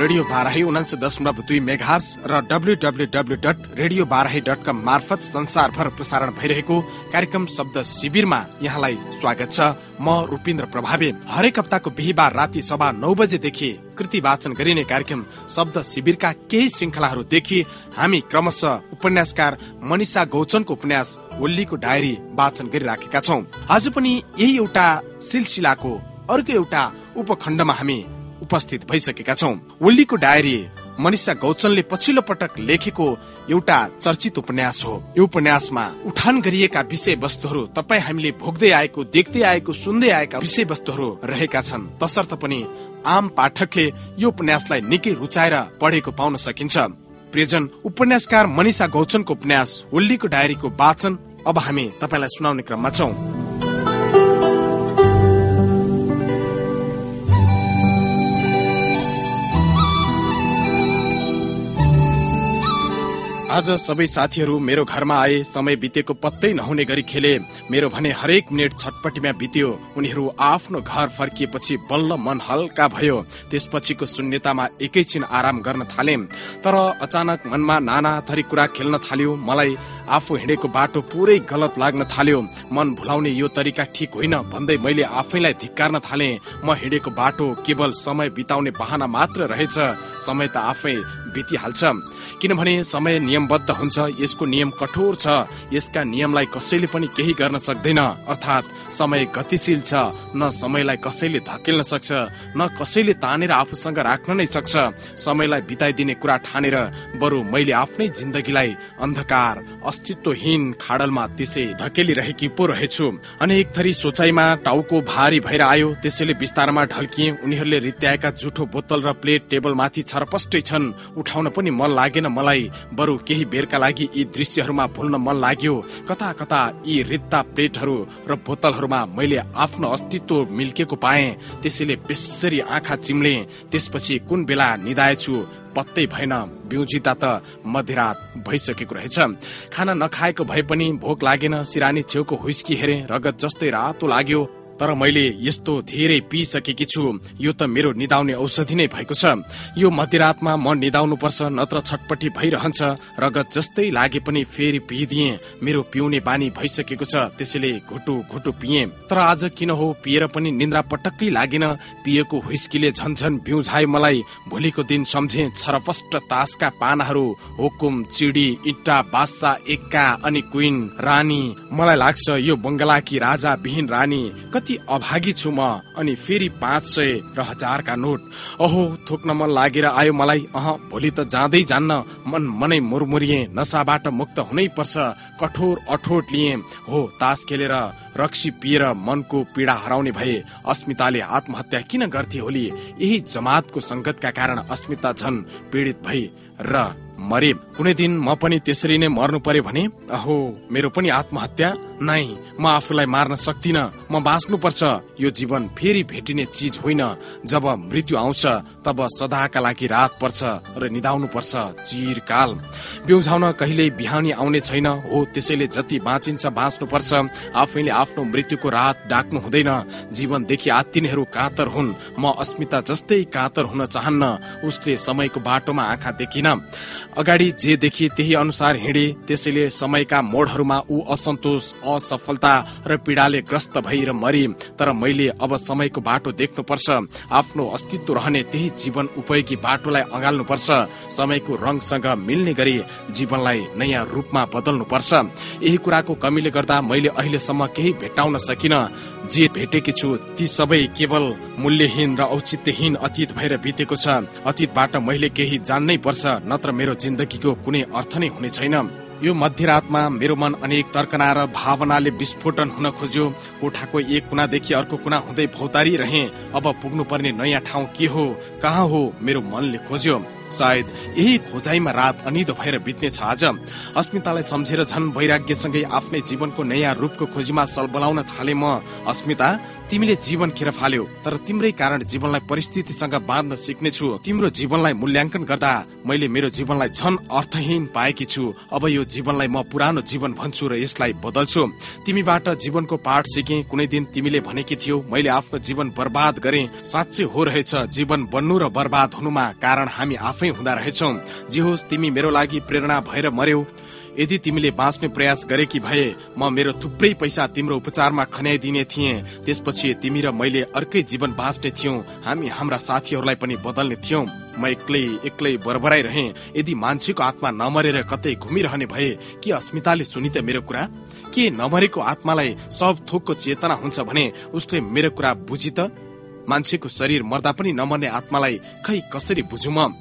Radio Barahi उनान्से दशमलव दुई मेघास र W W W dot radio Barahi dot com मार्फत संसारभर प्रसारण भइरहेको कार्यक्रम शब्द शिविरमा यहाँलाई स्वागत छ म रूपिन्द्र प्रभावे हरेक हप्ताको बिहिबार राति सभा नौ बजेदेखि कृति वाचन गरिने कार्यक्रम शब्द शिविरका केही श्रृङ्खलाहरूदेखि हामी क्रमशः उपन्यासकार मनिषा गौचनको उपन्यास ओल्लीको डायरी वाचन गरिराखेका छौँ आज पनि यही एउटा सिलसिलाको अर्को एउटा उपखण्डमा हामी उपस्थित भइसकेका छौँ। ओल्लीको डायरी मनिषा गौचनले पछिल्लो पटक लेखेको एउटा चर्चित उपन्यास हो। यो उपन्यासमा उठान गरिएका विषय वस्तुहरू तपाईँ हामीले भोग्दै आएको देख्दै आएको सुन्दै आएका विषय वस्तुहरू रहेका छन्। तसर्थ पनि आम पाठकले यो उपन्यासलाई निकै रुचाएर पढेको पाउन सकिन्छ। प्रियजन उपन्यासकार मनिषा गौचनको उपन्यास ओल्लीको डायरीको वाचन अब हामी तपाईँलाई सुनाउने क्रममा छौँ। आज सबै साथीहरू मेरो घरमा आए समय बितेको पत्तै नहुने गरी खेले। मेरो भने हरेक मिनट छटपटीमा बित्यो। उनीहरू आफ्नो घर फर्किएपछि बल्ल मन हल्का भयो। त्यसपछिको शून्यतामा एकैछिन आराम गर्न थाले। तर अचानक मनमा नाना थरी कुरा खेल्न थाल्यो। मलाई आफू हिँडेको बाटो पुरै गलत लाग्न थाल्यो। मन भुलाउने यो तरिका ठिक होइन भन्दै मैले आफैलाई धिक्कार्न थाले। म हिँडेको बाटो केवल समय बिताउने बहाना मात्र रहेछ। समय त आफै बितिहाल्छ। किनभने समय नियमबद्ध हुन्छ यसको नियम कठोर छ। यसका नियमलाई कसैले पनि केही गर्न सक्दैन। अर्थात् समय गतिशील छ। न समयलाई कसैले धकेल्न सक्छ न कसैले तानेर आफूसँग राख्न नै सक्छ। समयलाई बिताइदिने कुरा ठानेर बरु मैले आफ्नै जिन्दगीलाई अन्धकार अस्तित्वहीन खाडलमा त्यसै धकेलिरहेकी पो रहेछु। अनेक थरी सोचाइमा टाउको भारी भएर आयो। त्यसैले बिस्तारमा ढल्किए। उनीहरूले रित्याएका जुठो बोतल र प्लेट टेबल माथि छरपष्टै छन्। उठाउन पनि मन लागेन मलाई। बरु केही बेरका लागि यी दृश्यहरूमा भुल्न मन लाग्यो। कता कता यी रित्ता प्लेटहरू र बोतलहरूमा मैले आफ्नो अस्तित्व मिल्केको पाएँ। त्यसैले बेसरी आँखा चिम्ले। त्यसपछि कुन बेला निधाएछु पत्तै भएन। बिउजिता त मध्यरात भइसकेको रहेछ। खाना नखाएको भए पनि भोक लागेन। सिरानी छेउको हुस्की हेरे। रगत जस्तै रातो लाग्यो। तर मैले यस्तो धेरै पिइसकेकी छु। यो त मेरो निदाउने औषधि नै भएको छ। यो मध्यरातमा म निदाउनु पर्छ नत्र छटपटी भइरहन्छ। रगत जस्तै लागे पनि फेरि पिइदिए। मेरो पिउने बानी भइसकेको छ त्यसैले घुटु घुटु पिए। तर आज किन हो पिएर पनि निन्द्रा पटक्कै लागेन। पिएको हुस्कीले झन्झन बिउझाए मलाई। भोलिको दिन सम्झे छरपष्ट तासका पानाहरू हुकुम चिडी इट्टा बादशाह एक्का अनि क्विन रानी। मलाई लाग्छ यो बङ्गलाकी राजा विहीन रानी। कति कति अभागी छु म अनि फेरि पाँच सय र हजारका नोट। अहो थोक्न मन लागेर आयो मलाई। अह भोलि त जाँदै जान्न मन मनै मुरमुरिए नसाबाट मुक्त हुनै पर्छ कठोर अठोट लिए। हो तास खेलेर रक्सी पिएर मनको पीडा हराउने भए अस्मिताले आत्महत्या किन गर्थे होली? यही जमातको संगतका कारण अस्मिता झन पीडित भई र मरे। कुनै दिन म पनि त्यसरी नै मर्नु पर्यो भने? अहो मेरो पनि आत्महत्या नै म आफूलाई मार्न सक्दिन। म बाँच्नु पर्छ यो जीवन फेरि भेटिने चिज होइन। जब मृत्यु आउँछ तब सदाका लागि रात पर्छ र निधाउनु पर्छ चिरकाल। बिउझाउन कहिल्यै बिहानी आउने छैन। हो त्यसैले जति बाँचिन्छ बाँच्नु पर्छ आफैले आफ्नो मृत्युको रात डाक्नु हुँदैन। जीवनदेखि आत्तिनेहरू कातर हुन्। म अस्मिता जस्तै कातर हुन चाहन्न। उसले समयको बाटोमा आँखा देखिन। अगाडि जे देखि त्यही अनुसार हिँडे त्यसैले समयका मोडहरूमा ऊ असन्तोष असफलता र पीडाले ग्रस्त भई र मरी। तर मैले अब समयको बाटो देख्नुपर्छ। आफ्नो अस्तित्व रहने त्यही जीवन उपयोगी बाटोलाई अँगाल्नुपर्छ। समयको रङसँग मिल्ने गरी जीवनलाई नयाँ रूपमा बदल्नुपर्छ। यही कुराको कमीले गर्दा मैले अहिलेसम्म केही भेट्टाउन सकिन। जे भेटेकी छु ती सबै केवल मूल्यहीन र औचित्यहीन अतीत भएर बितेको छ। अतीतबाट मैले केही जान्नै पर्छ नत्र मेरो जिन्दगीको कुनै अर्थ नै हुने छैन। यो मध्यरातमा मेरो मन अनेक तर्कना र भावनाले विस्फोटन हुन खोज्यो। कोठाको एक कुनादेखि अर्को कुना हुँदै भौतारी रहे। अब पुग्नु पर्ने नयाँ ठाउँ के हो कहाँ हो मेरो मनले खोज्यो। सायद यही खोजाइमा रात अनिदो भएर बित्नेछ आज। अस्मितालाई सम्झेर झन वैराग्यसँगै आफ्नै जीवनको नयाँ रूपको खोजीमा सल बोलाउन थाले म। अस्मिता तिमीले जीवन खेर फाल्यौ तर तिम्रै कारण जीवनलाई परिस्थितिसँग बाँध्न सिक्नेछु। तिम्रो जीवनलाई मूल्याङ्कन गर्दा मैले मेरो जीवनलाई झन अर्थहीन पाएकी छु। अब यो जीवनलाई म पुरानो जीवन भन्छु र यसलाई बदल्छु। तिमीबाट जीवनको पाठ सिके कुनै दिन तिमीले भनेकी थियौ मैले आफ्नो जीवन बर्बाद गरे। साँच्चै हो रहेछ जीवन बन्नु र बर्बाद हुनुमा कारण हामी आफै हुँदा रहेछौ। जे होस् तिमी मेरो लागि प्रेरणा भएर मर्यौ यदि तिमीले बाँच्ने प्रयास गरेकी भए म मेरो थुप्रै पैसा तिम्रो उपचारमा खन्याइदिने थिएँ। त्यसपछि तिमी र मैले अर्कै जीवन बाँच्ने थियौँ। हामी हाम्रा साथीहरूलाई पनि बदल्ने थियौँ। म एक्लै एक्लै बरबराइ रहे। यदि मान्छेको आत्मा नमरेर कतै घुमिरहने भए के अस्मिताले सुनि त मेरो कुरा? के नमरेको आत्मालाई सब थोकको चेतना हुन्छ भने उसले मेरो कुरा बुझी त मान्छेको शरीर मर्दा पनि नमर्ने आत्मालाई खै कसरी बुझु म?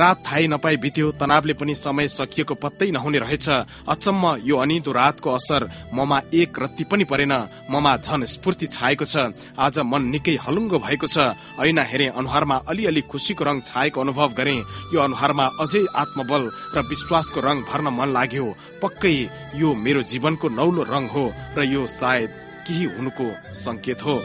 रात थाहै नपाई बित्यो तनावले पनि समय सकिएको पत्तै नहुने रहेछ। अचम्म यो अनिदो रातको असर ममा एक रत्ती पनि परेन। ममा झन स्फूर्ति छाएको छ। आज मन निकै हलुङ्गो भएको छ। ऐना हेरे अनुहारमा अलिअलि खुसीको रङ छाएको अनुभव गरे। यो अनुहारमा अझै आत्मबल र विश्वासको रङ भर्न मन लाग्यो। पक्कै यो मेरो जीवनको नौलो रङ हो र यो सायद केही हुनुको संकेत हो।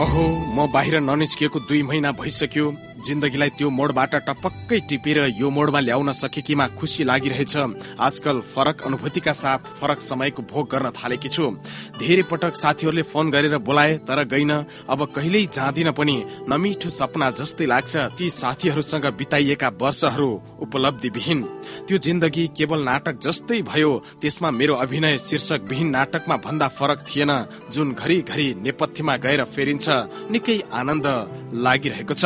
अहो म बाहिर ननिस्किएको दुई महिना भइसक्यो। जिन्दगीलाई त्यो मोडबाट टपक्कै टिपेर यो मोडमा ल्याउन सकेकीमा खुसी लागिरहेछ। आजकल फरक अनुभूतिका साथ फरक समयको भोग गर्न थालेकी छु। धेरै पटक साथीहरूले फोन गरेर बोलाए तर गइन। अब कहिल्यै जाँदिन पनि नमिठो सपना जस्तै लाग्छ ती साथीहरूसँग बिताइएका वर्षहरू उपलब्धि विहीन त्यो जिन्दगी केवल नाटक जस्तै भयो त्यसमा मेरो अभिनय शीर्षक विहीन नाटकमा भन्दा फरक थिएन। जुन घरि घरि नेपथ्यमा गएर फेरिन्छ निकै आनन्द लागिरहेको छ।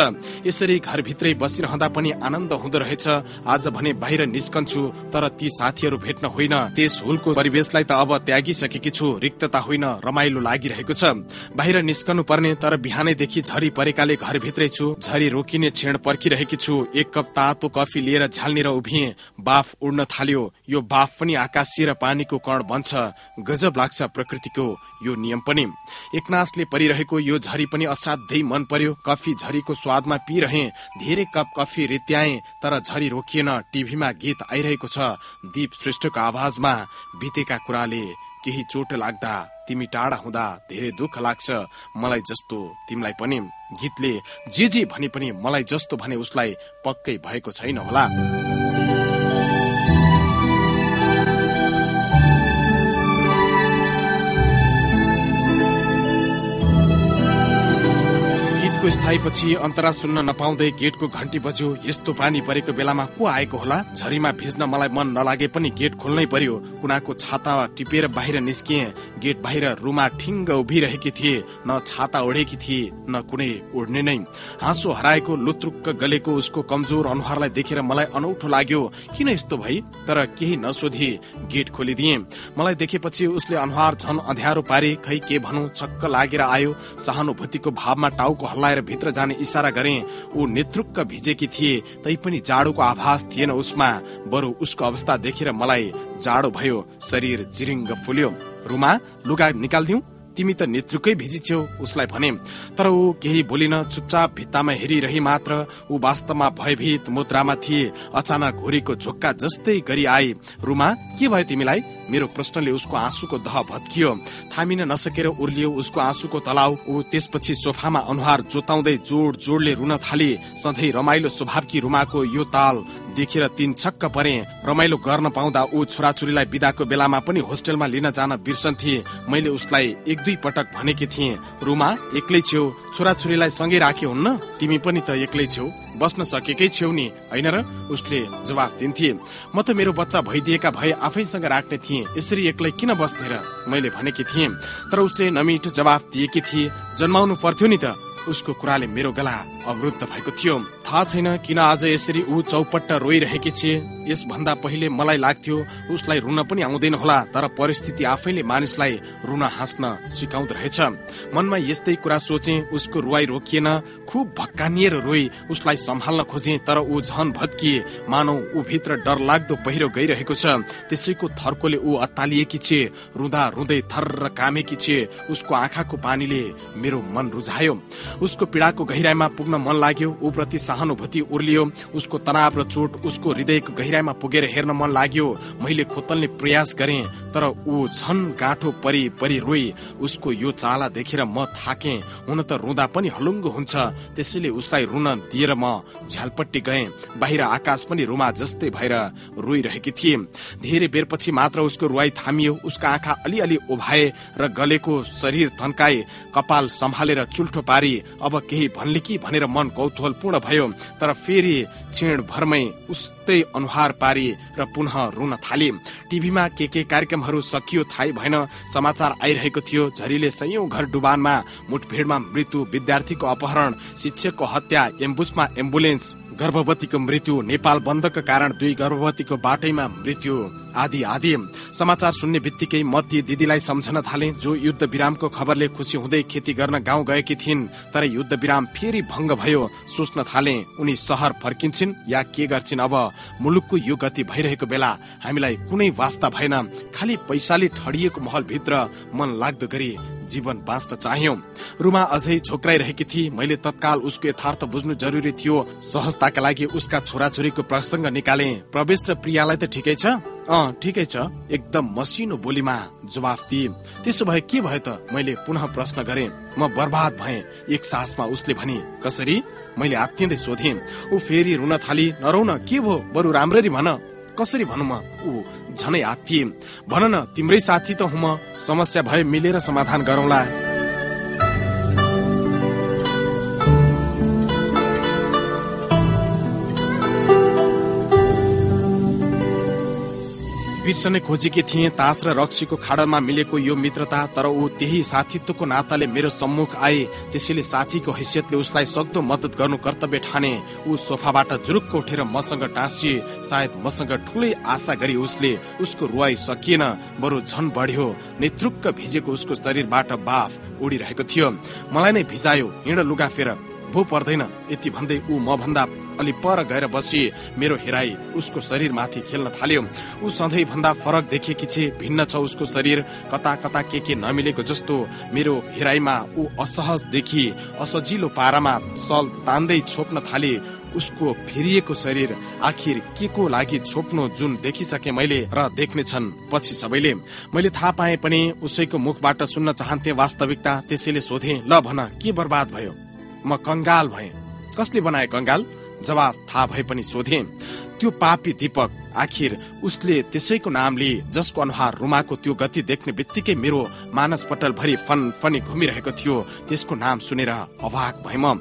यसरी घरभित्रै बसिरहँदा पनि आनन्द हुँदो रहेछ। आज भने बाहिर निस्कन्छु तर ती साथीहरू भेट्न होइन। त्यस हुलको परिवेशलाई त अब त्यागिसकेकी छु। रिक्तता होइन रमाइलो लागिरहेको छ। बाहिर निस्कनु पर्ने तर बिहानैदेखि झरी परेकाले घरभित्रै छु। झरी रोकिने क्षण पर्खिरहेकी छु। एक कप तातो कफी लिएर झ्यालनेर उभिए। बाफ उड्न थाल्यो। यो बाफ पनि आकाशीय र पानीको कण बन्छ। गजब लाग्छ प्रकृतिको यो नियम पनि। एकनासले परिरहेको यो झरी पनि असाध्यै मन पर्यो। कफी झरीको स्वादमा पिरहे धेरै कप कफी रित्याए तर झरी रोकिएन। टिभीमा गीत आइरहेको छ दीप श्रेष्ठको आवाजमा। बितेका कुराले केही चोट लाग्दा तिमी टाढा हुँदा धेरै दुःख लाग्छ। मलाई जस्तो तिमीलाई पनि गीतले जे जे भने पनि मलाई जस्तो भने उसलाई पक्कै भएको छैन होला। गीतको स्थायीपछि अन्तरा सुन्न नपाउँदै गेटको घन्टी बज्यो। यस्तो पानी परेको बेलामा को आएको होला? झरीमा भिज्न मलाई मन नलागे पनि गेट खोल्नै पर्यो। कुनाको छाता टिपेर बाहिर निस्किए। गेट बाहिर रुमा ठिङ्ग उभिरहेकी थिए। न छाता ओढेकी थिए न कुनै ओढ्ने नै। हाँसो हराएको लुत्रुक्क गलेको उसको कमजोर अनुहारलाई देखेर मलाई अनौठो लाग्यो। किन यस्तो भई? तर केही नसोधी। गेट खोलिदिए। मलाई देखेपछि उसले अनुहार झन अध्यारो पारे। खै के भनौँ छक्क लागेर आयो। सहानुभूतिको भावमा टाउको हल्लाएर भित्र जाने इसारा गरे। ऊ नेतृक्क भिजेकी थिए तैपनि जाडोको आभास थिएन उसमा। बरु उसको अवस्था देखेर मलाई जाडो भयो शरीर जिरिङ्ग फुल्यो। रुमा लुगा निकालिदिउ? तिमी त नेतृकै भिजिछ्यौ उसलाई भने। तर ऊ केही बोलिन चुपचाप भित्तामा हेरिरही मात्र ऊ वास्तवमा भयभीत मुद्रामा थिए। अचानक घोरीको झोक्का जस्तै गरी आए। रुमा के भयो तिमीलाई? मेरो प्रश्नले उसको आँसुको दह भत्कियो। थामिन नसकेर उर्लियो उसको आँसुको तलाउ। ऊ त्यसपछि सोफामा अनुहार जोताउँदै जोड जोडले रुन थाले। सधैँ रमाइलो स्वभावकी रुमाको यो ताल देखेर तीन छक्क परे। रमाइलो गर्न पाउँदा ऊ छोराछोरीलाई बिदाको बेलामा पनि होस्टेलमा लिन जान बिर्सन्थे मैले उसलाई एक दुई पटक भनेकी थिएँ रुमा एक्लै छेउ। छोराछोरीलाई सँगै राखे हुन्न। तिमी पनि त एक्लै छेउ। बस्न सकेकै छेउ नि होइन र? उसले जवाफ दिन्थे। म त मेरो बच्चा भइदिएका भए आफैसँग राख्ने थिएँ। यसरी एक्लै किन बस्ने र? मैले भनेकी थिएँ। तर उसले नमिठो जवाफ दिएकी थिए। जन्माउनु पर्थ्यो नि त। उसको कुराले मेरो गला अवरुद्ध भएको थियो। थाहा छैन किन आज यसरी ऊ चौपट्ट रोइरहेकी छे यसभन्दा पहिले मलाई लाग्थ्यो उसलाई रुन पनि आउँदैन होला तर परिस्थिति आफैले मानिसलाई रुन हाँस्न सिकाउँदो रहेछ। मनमा यस्तै कुरा सोचे उसको रुवाई रोकिएन खुब भक्कानिएर रोई उसलाई सम्हाल्न खोजे तर ऊ झन भत्किए मानौ ऊ भित्र डर लाग्दो पहिरो गइरहेको छ। त्यसैको थर्कोले ऊ अत्तालिएकी छे रुँदा रुँदै थर कामेकी छे। उसको आँखाको पानीले मेरो मन रुझायो। उसको पीडाको गहिराईमा पुग्न मन लाग्यो प्रति सहानुभूति उर्लियो। उसको तनाव र चोट उसको हृदयको गहिराईमा पुगेर हेर्न मन लाग्यो। मैले खोतल्ने प्रयास गरे तर ऊ झन गाँठो परि परि रोई। उसको यो चाला देखेर म थाके। हुन त रुँदा पनि हलुङ्गो हुन्छ। त्यसैले उसलाई रुन दिएर म झ्यालपट्टि गए। बाहिर आकाश पनि रुमा जस्तै भएर रोइरहेकी थिए। धेरै बेरपछि मात्र उसको रुवाई थामियो। उसका आँखा अलिअलि उभाए र गलेको शरीर थन्काए। कपाल सम्हालेर चुल्ठो पारी। अब केही भन्ले कि भनेर मन कौतूहल पूर्ण भयो। तर फेरि क्षण भरमै अनुहार पारी र पुनः रुन थाले। टिभीमा के के कार्यक्रमहरू सकियो थाहै भएन समाचार आइरहेको थियो। झरीले सयौं घर डुबानमा मुठभेडमा मृत्यु विद्यार्थीको अपहरण शिक्षकको हत्या एम्बुसमा एम्बुलेन्स गर्भवतीको मृत्यु नेपाल बन्दका कारण दुई गर्भवतीको बाटैमा मृत्यु। आदि आदि। समाचार सुन्ने बित्तिकै म दिदीलाई सम्झन थाले जो युद्ध विरामको खबरले खुसी हुँदै खेती गर्न गाउँ गएकी थिइन् तर युद्ध विराम फेरि भङ्ग भयो सोच्न थाले उनी सहर फर्किन्छन् या के गर्छिन् अब? मुलुकको यो गति भइरहेको बेला हामीलाई कुनै वास्ता भएन। खालि पैसाले ठडिएको महल भित्र मन लाग्दो गरी जीवन बाँच्न चाह्यौ। रुमा अझै झोक्राइरहेकी थिए मैले तत्काल उसको यथार्थ बुझ्नु जरुरी थियो। सहजताका लागि उसका छोराछोरीको प्रसङ्ग निकाले। प्रवेश र प्रियालाई त ठिकै छ? अँ ठिकै छ। एकदम मसिनो बोलीमा जवाफ दिए। त्यसो भए के भयो त मैले पुनः प्रश्न गरे। म बर्बाद भए। एक सासमा उसले भने कसरी? मैले आत्तिँदै सोधे। ऊ फेरि रुन थाली। नरौ न के भो बरु राम्ररी भन। कसरी भनौँ म? ऊ झनै आत्तिए। भन न तिम्रै साथी त हुँ म। समस्या भए मिलेर समाधान गरौँला। बिर्सनै खोजेकी थिए तास र रक्सीको खाडलमा मिलेको यो मित्रता तर ऊ त्यही साथीत्वको नाताले मेरो सम्मुख आए। त्यसैले साथीको हैसियतले उसलाई सक्दो मद्दत गर्नु कर्तव्य ठाने। ऊ सोफाबाट जुरुक्क उठेर मसँग टाँसिए। सायद मसँग ठुलै आशा गरी उसले उसको रुवाई सकिएन। बरु झन बढ्यो। नेतृक्क भिजेको उसको शरीरबाट बाफ उडिरहेको थियो। मलाई नै भिजायो। हिँड लुगा फेर। भो पर्दैन। यति भन्दै ऊ म भन्दा अलि पर गएर बसी। मेरो हेराई उसको शरीर माथि खेल्न थाल्यो। ऊ सधैँ भन्दा फरक देखेकी छे भिन्न छ उसको शरीर। कता कता के के नमिलेको जस्तो मेरो हेराइमा ऊ असहज देखि। असजिलो पारामा सल तान्दै छोप्न थाले। उसको फेरिएको शरीर आखिर के को लागि छोप्नु जुन देखिसके मैले र देख्ने छन् पछि सबैले मैले थाहा पाए पनि उसैको मुखबाट सुन्न चाहन्थे वास्तविकता त्यसैले सोधे ल भन के बर्बाद भयो म कंगाल भए। कसले बनाए कंगाल जवाब थाहा भए पनि सोधे। त्यो पापी दीपक आखिर उसले त्यसैको नाम लिए जसको अनुहार रुमाको त्यो गति देख्ने बित्तिकै मेरो मानस पटल भरि फन फनी घुमिरहेको थियो। त्यसको नाम सुनेर अभाग भएम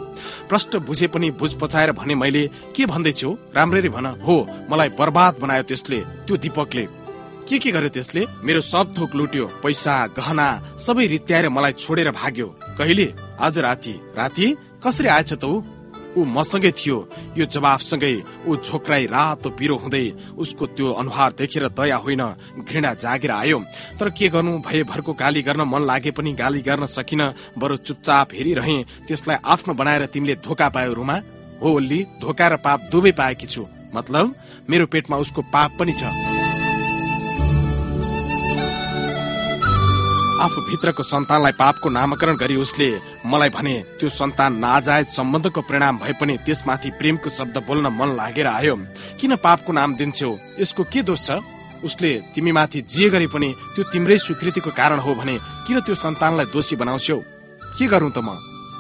प्रष्ट बुझे पनि बुझ पचाएर भने मैले के भन्दैछु राम्ररी भन। हो मलाई बर्बाद बनायो त्यसले त्यो दीपकले। के के गर्यो त्यसले? मेरो सब थोक लुट्यो पैसा गहना सबै रित्याएर मलाई छोडेर भाग्यो। कहिले? आज राति। राति? कसरी आएछ त ऊ? मसँगै थियो। यो जवाफसँगै ऊ झोक्राई रातो पिरो हुँदै उसको त्यो अनुहार देखेर दया होइन घृणा जागेर आयो। तर के गर्नु? भए भरको गाली गर्न मन लागे पनि गाली गर्न सकिन बरु चुपचाप हेरिरहे त्यसलाई आफ्नो बनाएर तिमीले धोका पायो रुमा। हो ओल्ली धोका र पाप दुवै पाएकी छु। मतलब? मेरो पेटमा उसको पाप पनि छ। आफू भित्रको सन्तानलाई पापको नामाकरण गरी उसले मलाई भने त्यो सन्तान नाजायज सम्बन्धको परिणाम भए पनि त्यसमाथि प्रेमको शब्द बोल्न मन लागेर आयो। किन पापको नाम दिन्छौ? यसको के दोष छ? उसले तिमीमाथि जे गरे पनि त्यो तिम्रै स्वीकृतिको कारण हो भने किन त्यो सन्तानलाई दोषी बनाउँछौ? के गरौँ त म?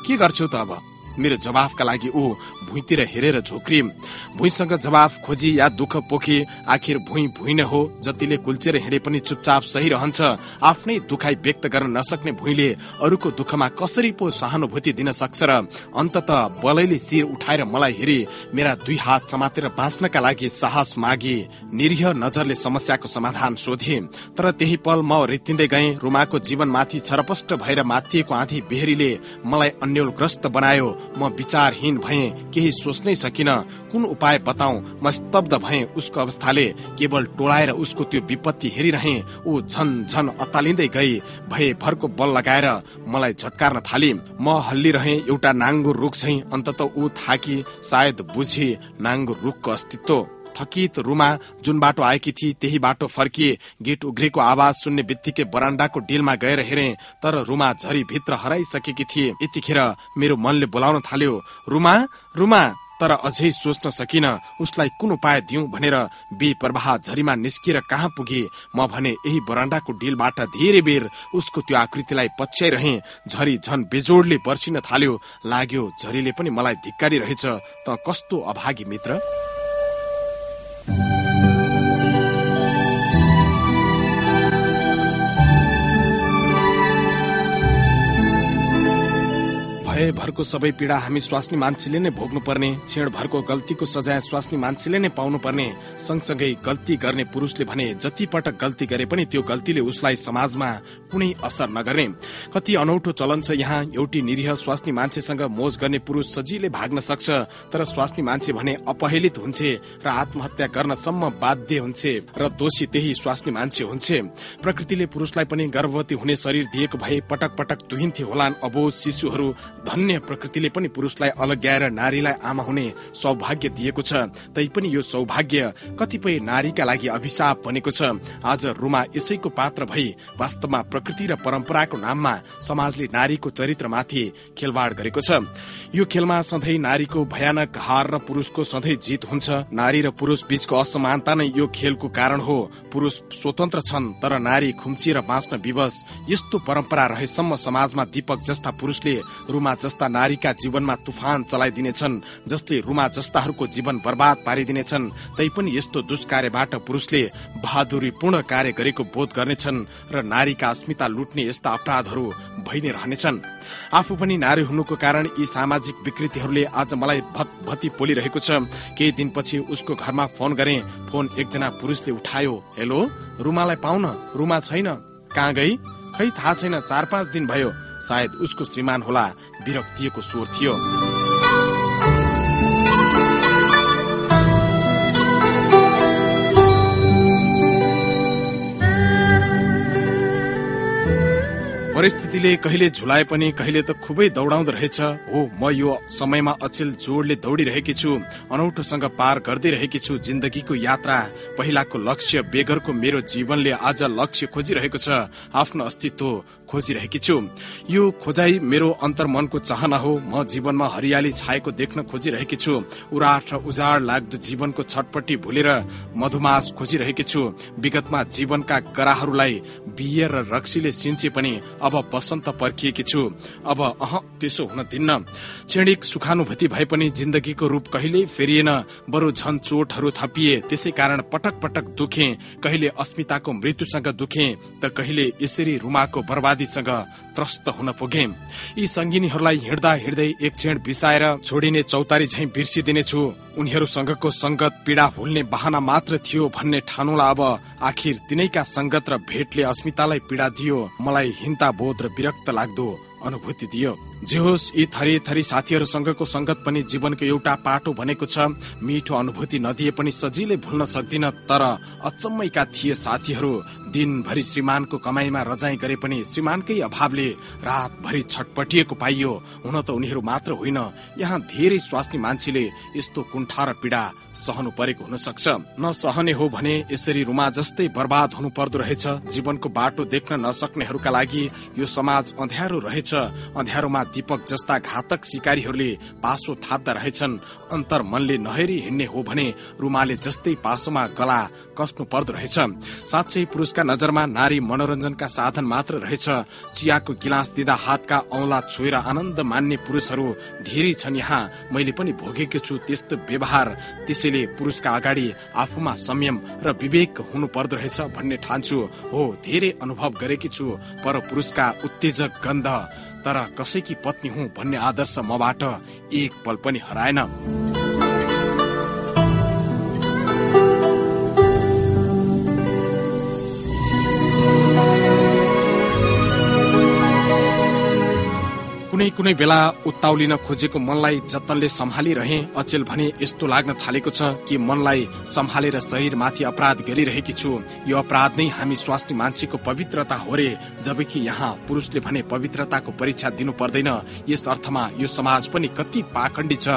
के गर्छौ त अब? मेरो जवाफका लागि ऊ भुइँतिर हेरेर झोक्री भुइँसँग जवाफ खोजी या दुःख पोखी आखिर भुइँ भुइँ नै हो जतिले कुल्चेर हिँडे पनि चुपचाप सही रहन्छ। आफ्नै दुखाइ व्यक्त गर्न नसक्ने भुइँले अरूको दुःखमा कसरी पो सहानुभूति दिन सक्छ र अन्तत बलैले शिर उठाएर मलाई हेरी मेरा दुई हात समातेर बाँच्नका लागि साहस मागी निरीह नजरले समस्याको समाधान सोधे। तर त्यही पल म रित्तिँदै गएँ रुमाको जीवनमाथि छरपष्ट भएर माथिएको आँधी बेहरीले मलाई अन्यलग्रस्त बनायो। म विचारहीन भएँ केही सोच्नै सकिन। कुन उपाय बताऊ? म स्तब्ध भएँ उसको अवस्थाले केवल टोलाएर उसको त्यो विपत्ति हेरिरहे। ऊ झन झन अतालिँदै गई भए भरको बल लगाएर मलाई झट्कार्न थाली। म हल्लिरहे एउटा नाङ्गो रुख झै अन्तत ऊ थाकी सायद बुझी नाङ्गो रुखको अस्तित्व। थकित रुमा जुन बाटो आएकी थिए त्यही बाटो फर्किए। गेट उग्रेको आवाज सुन्ने बित्तिकै बरान्डाको डिलमा गएर हेरे तर रुमा झरी भित्र हराइसकेकी थिए। यतिखेर मेरो मनले बोलाउन थाल्यो रुमा रुमा तर अझै सोच्न सकिन उसलाई कुन उपाय दिउँ भनेर बेप्रवाह झरीमा निस्किएर कहाँ पुगे? म भने यही बरान्डाको डिलबाट धेरै बेर उसको त्यो आकृतिलाई पछ्याइरहे। झरी झन बेजोडले पर्सिन थाल्यो। लाग्यो झरीले पनि मलाई धिक्कारी रहेछ। त कस्तो अभागी मित्र? thank you भरको सबै पीडा हामी स्वास्नी मान्छेले नै भोग्नु पर्ने भरको गल्तीको सजाय स्वास्नी मान्छेले नै पाउनु पर्ने सँगसँगै गल्ती गर्ने पुरुषले भने जति पटक गल्ती गरे पनि त्यो गल्तीले उसलाई समाजमा कुनै असर नगर्ने। कति अनौठो चलन छ यहाँ एउटी निरीह स्वास्नी मान्छेसँग मोज गर्ने पुरुष सजिलै भाग्न सक्छ तर स्वास्नी मान्छे भने अपहेलित हुन्छ र आत्महत्या गर्न सम्म बाध्य हुन्छ र दोषी त्यही स्वास्नी मान्छे हुन्छ। प्रकृतिले पुरुषलाई पनि गर्भवती हुने शरीर दिएको भए पटक पटक तुहिन्थे होलान् अबोध शिशुहरू धन्य प्रकृतिले पनि पुरुषलाई अलग्याएर नारीलाई आमा हुने सौभाग्य दिएको छ। तैपनि यो सौभाग्य कतिपय नारीका लागि अभिशाप बनेको छ। आज रुमा यसैको पात्र भई वास्तवमा प्रकृति र परम्पराको नाममा समाजले नारीको चरित्रमाथि खेलवाड गरेको छ। यो खेलमा सधैँ नारीको भयानक हार र पुरुषको सधैँ जित हुन्छ। नारी र पुरुष बीचको असमानता नै यो खेलको कारण हो। पुरुष स्वतन्त्र छन् तर नारी खुम्चिएर बाँच्न विवश। यस्तो परम्परा रहेसम्म समाजमा दीपक जस्ता पुरुषले रुमा जस्ता नारीका जीवनमा तुफान चलाइदिनेछन् जसले रुमा जस्ताहरूको जीवन बर्बाद पारिदिनेछन् तैपनि यस्तो दुष्कार्यबाट पुरुषले बहादुरीपूर्ण कार्य गरेको बोध गर्नेछन् र नारीका अस्मिता लुट्ने यस्ता अपराधहरू भइ नै रहनेछन्। आफू पनि नारी हुनुको कारण यी सामाजिक विकृतिहरूले आज मलाई भत्ती पोलिरहेको छ। केही दिनपछि उसको घरमा फोन गरे। फोन एकजना पुरुषले उठायो हेलो रुमालाई पाउन? रुमा छैन? कहाँ गई? खै थाहा छैन चार पाँच दिन भयो। सायद उसको श्रीमान होला विरक्तिएको स्वर थियो। परिस्थितिले कहिले झुलाए पनि कहिले त खुबै दौडाउँदो रहेछ। हो म यो समयमा अचेल जोडले दौडिरहेकी छु अनौठोसँग पार गर्दै रहेकी छु जिन्दगीको यात्रा पहिलाको लक्ष्य बेगरको मेरो जीवनले आज लक्ष्य खोजिरहेको छ आफ्नो अस्तित्व खोजिरहेकी छु। यो खोजाई मेरो अन्तर्मनको चाहना हो। म जीवनमा हरियाली छाएको देख्न खोजिरहेकी छु। उराट र उजाड लाग्दो जीवनको छटपट्टि भुलेर मधुमास खोजिरहेकी छु। विगतमा जीवनका गराहरूलाई बियर र रक्सीले सिन्चे पनि अब बसन्त पर्खिएकी छु। अब अह त्यसो हुन दिन्न। क्षणिक सुखानुभूति भए पनि जिन्दगीको रूप कहिल्यै फेरिएन। बरु झन चोटहरू थपिए। त्यसै कारण पटक पटक दुखे। कहिले अस्मिताको मृत्युसँग दुखे। त कहिले यसरी रुमाको बर्बादी आदिसँग त्रस्त हुन पुगे। यी सङ्गिनीहरूलाई हिँड्दा हिँड्दै एक क्षण बिसाएर छोडिने चौतारी झैं बिर्सिदिनेछु। उनीहरूसँगको संगत पीड़ा भुल्ने बहाना मात्र थियो भन्ने ठानुला अब आखिर तिनैका संगत र भेटले अस्मितालाई पीड़ा दियो। मलाई हिन्ता बोध र विरक्त लाग्दो अनुभूति दियो। जे होस् यी थरी थरी साथीहरूसँगको संगत पनि जीवनको एउटा पाटो भनेको छ। मिठो अनुभूति नदिए पनि सजिलै भुल्न सक्दिन तर अचम्मैका थिए साथीहरू। दिनभरि श्रीमानको कमाईमा रजाई गरे पनि श्रीमानकै अभावले रातभरि छटपटिएको पाइयो। हुन त उनीहरू मात्र होइन यहाँ धेरै स्वास्नी मान्छेले यस्तो कुण्ठा र पीडा सहनु परेको हुन सक्छ नसहने हो भने यसरी रुमा जस्तै बर्बाद हुनु पर्दो रहेछ। जीवनको बाटो देख्न नसक्नेहरूका लागि यो समाज अँध्यारो रहेछ। अँध्यारोमा दीपक जस्ता घातक शिकारीहरूले पासो थाप्दा रहेछन्। अन्तर मनले नहेरी हिँड्ने हो भने रुमाले जस्तै पासोमा गला कस्नु पर्दो रहेछ। साँच्चै पुरुषका नजरमा नारी मनोरञ्जनका साधन मात्र रहेछ। चियाको गिलास दिँदा हातका औंला छोएर आनन्द मान्ने पुरुषहरू धेरै छन् यहाँ। मैले पनि भोगेको छु त्यस्तो व्यवहार। त्यसैले पुरुषका अगाडि आफूमा संयम र विवेक हुनु पर्दो रहेछ भन्ने ठान्छु। हो धेरै अनुभव गरेकी छु पर पुरुषका उत्तेजक गन्ध तर कसैकी पत्नी हुँ भन्ने आदर्श मबाट एक पल पनि हराएन। कुनै कुनै बेला उत्ताउलिन खोजेको मनलाई जतनले सम्हालिरहे अचेल भने यस्तो लाग्न थालेको छ कि मनलाई सम्हालेर शरीरमाथि अपराध गरिरहेकी छु। यो अपराध नै हामी स्वास्नी मान्छेको पवित्रता हो रे जबकि यहाँ पुरुषले भने पवित्रताको परीक्षा दिनु पर्दैन। यस अर्थमा यो समाज पनि कति पाखण्डी छ।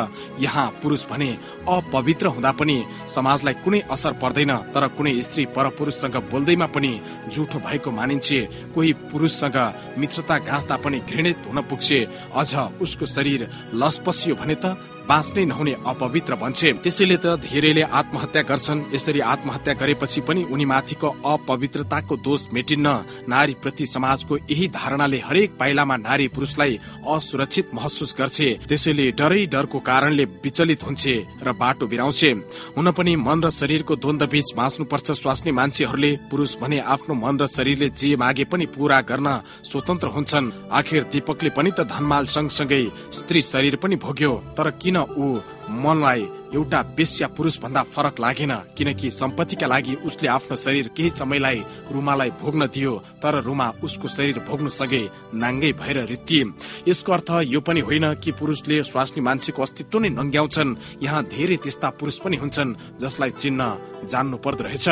यहाँ पुरुष भने अपवित्र हुँदा पनि समाजलाई कुनै असर पर्दैन तर कुनै स्त्री परपुरुषसँग बोल्दैमा पनि झुठो भएको मानिन्छे कोही पुरुषसँग मित्रता गाँच्दा पनि घृणित हुन पुग्छे। अझ उसको शरीर लसपसियो भने त बाँच्नै नहुने अपवित्र भन्छे। त्यसैले त धेरैले आत्महत्या गर्छन्। यसरी आत्महत्या गरेपछि पनि उनी माथिको अपवित्रताको दोष मेटिन्न। नारी प्रति समाजको यही धारणाले हरेक पाइलामा नारी पुरुषलाई असुरक्षित महसुस गर्छे। त्यसैले डरै डरको कारणले विचलित हुन्छे र बाटो बिराउँछे। हुन पनि मन र शरीरको द्वन्द बीच बाँच्नुपर्छ स्वास्नी मान्छेहरूले। पुरुष भने आफ्नो मन र शरीरले जे मागे पनि पूरा गर्न स्वतन्त्र हुन्छन्। आखिर दीपकले पनि त धनमाल सँगसँगै स्त्री शरीर पनि भोग्यो। तर किन किन ऊ मनलाई एउटा बेस्या पुरुष भन्दा फरक लागेन किनकि सम्पत्तिका लागि उसले आफ्नो शरीर केही समयलाई रुमालाई भोग्न दियो तर रुमा उसको शरीर भोग्नु सके नाङ्गै भएर रित्तिए। यसको अर्थ यो पनि होइन कि पुरुषले स्वास्नी मान्छेको अस्तित्व नै नङ्ग्याउँछन् यहाँ धेरै त्यस्ता पुरुष पनि हुन्छन् जसलाई चिन्न जान्नु पर्दो रहेछ।